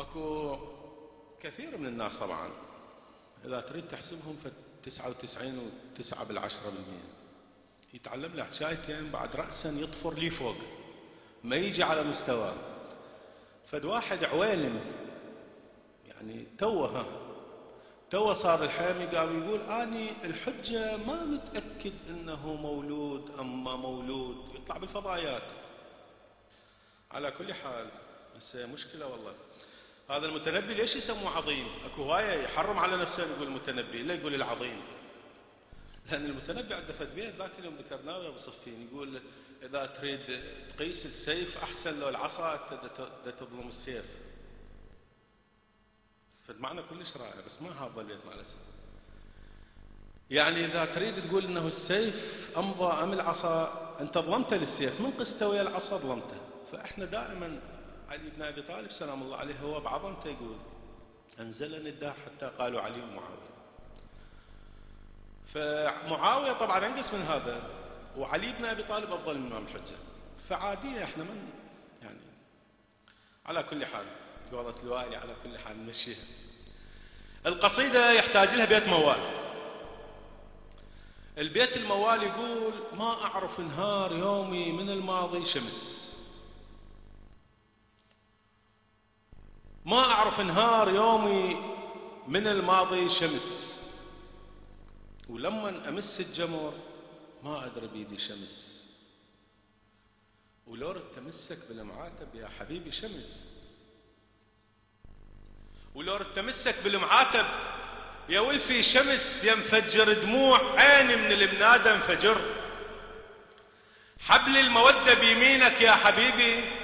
أكو كثير من الناس طبعا إذا تريد تحسبهم ف 99 و9 بالعشرة بالمئة. يتعلم له حكايتين بعد رأسا يطفر لي فوق. ما يجي على مستواه فد واحد عويلم يعني توه توه صار الحامي قام يقول آني الحجة ما متأكد إنه مولود ام ما مولود. يطلع بالفضائيات على كل حال بس مشكلة والله. هذا المتنبي ليش يسموه عظيم؟ اكو هواية يحرم على نفسه يقول المتنبي لا يقول العظيم. لأن المتنبي عنده فد بيت ذاك اليوم ذكرناه يا صفين يقول إذا تريد تقيس السيف أحسن لو العصا تظلم السيف. فالمعنى كلش رائع بس ما هذا البيت مع الأسف. يعني إذا تريد تقول أنه السيف أمضى أم العصا أنت ظلمته للسيف من قسته ويا العصا ظلمته. فإحنا دائما علي بن أبي طالب سلام الله عليه هو بعظمته يقول أنزلني الدار حتى قالوا علي ومعاوية. فمعاوية طبعا أنقص من هذا وعلي بن أبي طالب أفضل من إمام الحجة. فعادية إحنا من يعني على كل حال قولة الوائلي على كل حال نمشيها. القصيدة يحتاج لها بيت موال. البيت الموال يقول ما أعرف نهار يومي من الماضي شمس. ما أعرف نهار يومي من الماضي شمس. ولما أمس الجمر ما أدري بيدي شمس. ولو تمسك بالمعاتب يا حبيبي شمس. ولو تمسك بالمعاتب يا ولفي شمس ينفجر دموع عيني من المنادى انفجر حبل المودة بيمينك يا حبيبي.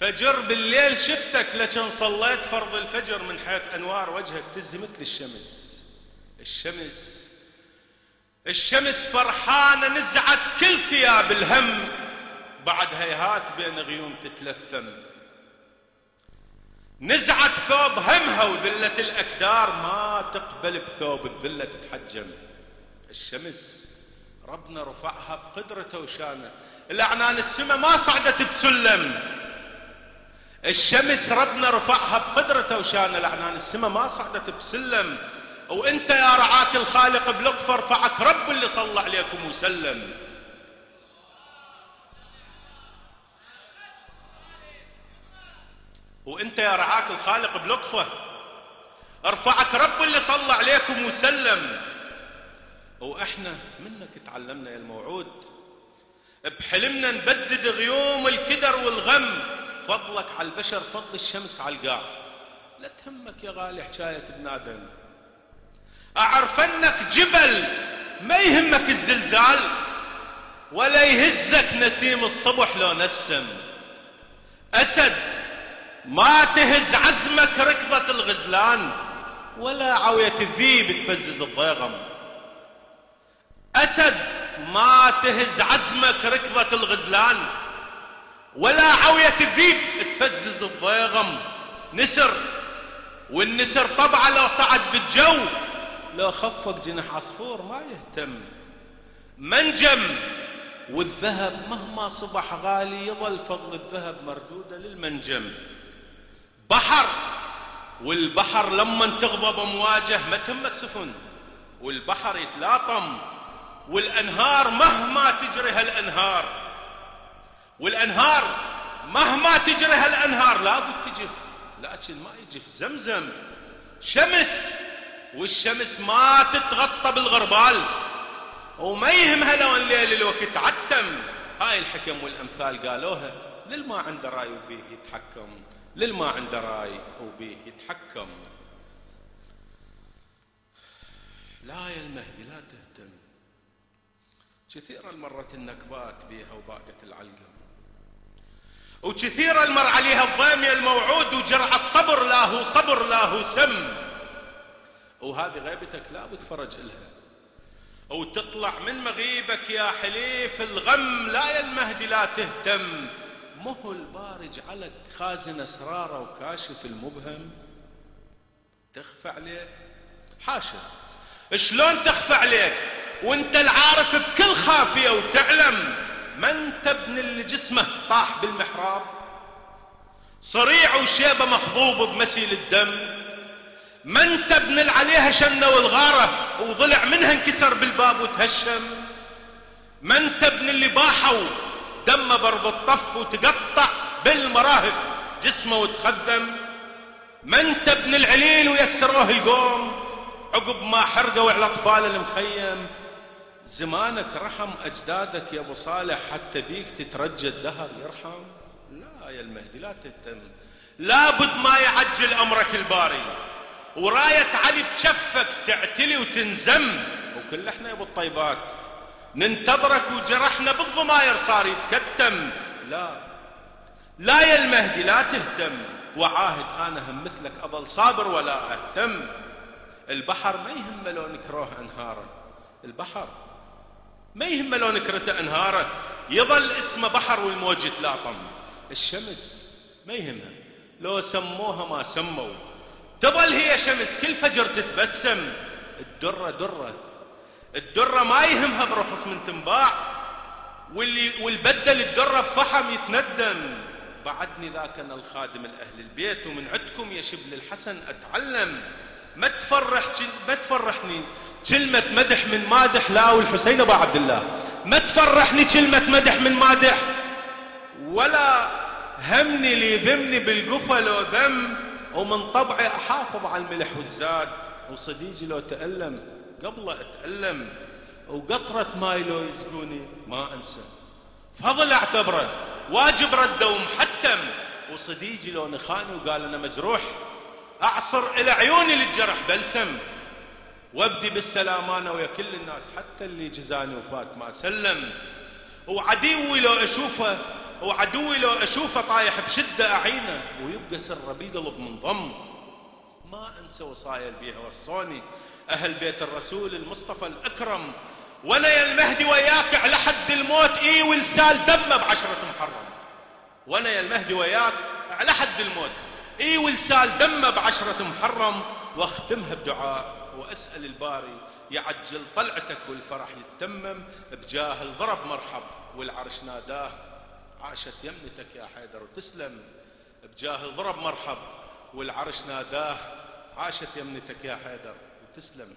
فجر بالليل شفتك لكن صليت فرض الفجر من حيث أنوار وجهك تزهي مثل الشمس. الشمس. الشمس فرحانة نزعت كل ثياب الهم. بعد هيهات بين غيوم تتلثم. نزعت ثوب همها وذلة الأكدار ما تقبل بثوب الذلة تتحجم. الشمس. ربنا رفعها بقدرته وشانه. الأعنان السماء ما صعدت بسلم الشمس ربنا رفعها بقدرته وشانه الأعنان. السماء ما صعدت بسلم. وإنت يا رعاة الخالق بلطف رفعك رب اللي صلى عليكم وسلم. وإنت يا رعاة الخالق بلطفه ارفعك رب اللي صلى عليكم وسلم. وإحنا منك تعلمنا يا الموعود. بحلمنا نبدد غيوم الكدر والغم. فضلك على البشر فضل الشمس على القاع. لا تهمك يا غالي حكاية ابن آدم أعرف أنك جبل ما يهمك الزلزال ولا يهزك نسيم الصبح لو نسم. أسد ما تهز عزمك ركضة الغزلان ولا عوية الذيب تفزز الضيغم. أسد ما تهز عزمك ركضة الغزلان ولا عوية الذيب تفزز الضيغم. نسر. والنسر طبعا لو صعد بالجو. لو خفق جناح عصفور ما يهتم. منجم. والذهب مهما صبح غالي يظل فضل الذهب مردودة للمنجم. بحر. والبحر لما تغضب امواجه ما تم السفن. والبحر يتلاطم. والأنهار مهما تجري هالانهار والأنهار مهما تجري هالانهار لابد تجف. لكن ما يجف. زمزم شمس والشمس ما تتغطى بالغربال. وما يهمها لو الليل الوقت عتم هاي الحكم والأمثال قالوها. للما عنده رأي وبيه يتحكم. للما عنده رأي وبيه يتحكم. لا يا المهدي لا تهتم. كثيرا مرت النكبات بيها وضاقت العلقة. وكثيرا مر عليها الضامية الموعود وجرعة صبر له صبر له سم. وهذه غيبتك لا بتفرج إلها. وتطلع من مغيبك يا حليف الغم لا يا المهدي لا تهتم. مهو البارج على خازن اسراره وكاشف المبهم. تخفى عليك؟ حاشا شلون تخفى عليك؟ وانت العارف بكل خافية وتعلم. من تبني اللي جسمه طاح بالمحراب؟ صريع وشيبة مخضوب بمسيل الدم. من تبنل عليها شنة والغارة وضلع منها انكسر بالباب وتهشم؟ من تبني اللي باحوا دمه برض الطف وتقطع بالمراهب جسمه وتخدم من تبني العليل ويسروه القوم عقب ما حرقوا على أطفال المخيم؟ زمانك رحم أجدادك يا أبو صالح حتى بيك تترجى الدهر يرحم؟ لا يا المهدي لا تهتم. لابد ما يعجل أمرك الباري. وراية علي بشفك تعتلي وتنزم. وكل إحنا يا أبو الطيبات ننتظرك وجرحنا بالضماير صار يتكتم. لا. لا يا المهدي لا تهتم. وعاهد أنا هم مثلك أظل صابر ولا أهتم. البحر ما يهمه لو نكروه انهاره البحر ما يهمه لو نكرته انهاره يظل اسمه بحر والموج يتلاطم الشمس ما يهمها. لو سموها ما سموا. تظل هي شمس كل فجر تتبسم. الدرة درة. الدرة ما يهمها برخص من تنباع. واللي والبدل الدرة بفحم يتندم. بعدني ذاك أنا الخادم الأهل البيت ومن عندكم يا شبل الحسن أتعلم. ما تفرح ما تفرحني. كلمة مدح من مادح لا والحسين أبو عبد الله. ما تفرحني كلمة مدح من مادح؟ ولا همني لي ذمني بالقفا لو ذم ومن طبعي أحافظ على الملح والزاد. وصديقي لو تألم قبله أتألم وقطرة ماي لو يسقوني ما أنسى. فضل اعتبره واجب رده ومحتم. وصديقي لو نخاني وقال أنا مجروح أعصر إلى عيوني للجرح بلسم. وابدي بالسلام أنا ويا كل الناس حتى اللي جزاني وفات ما سلم. وعدوي لو أشوفه وعدوي لو أشوفه طايح بشدة أعينه ويبقى سر بقلب منضم ما أنسى وصايا البيها وصوني أهل بيت الرسول المصطفى الأكرم. وأنا يا المهدي وياك على حد الموت إي ولسال دمه بعشرة محرم. وأنا يا المهدي وياك على حد الموت إي ولسال دمه بعشرة محرم. واختمها بدعاء. وأسأل الباري يعجل طلعتك والفرح يتمم بجاه الضرب مرحب والعرش ناداه عاشت يمنتك يا حيدر وتسلم بجاه الضرب مرحب والعرش ناداه عاشت يمنتك يا حيدر وتسلم.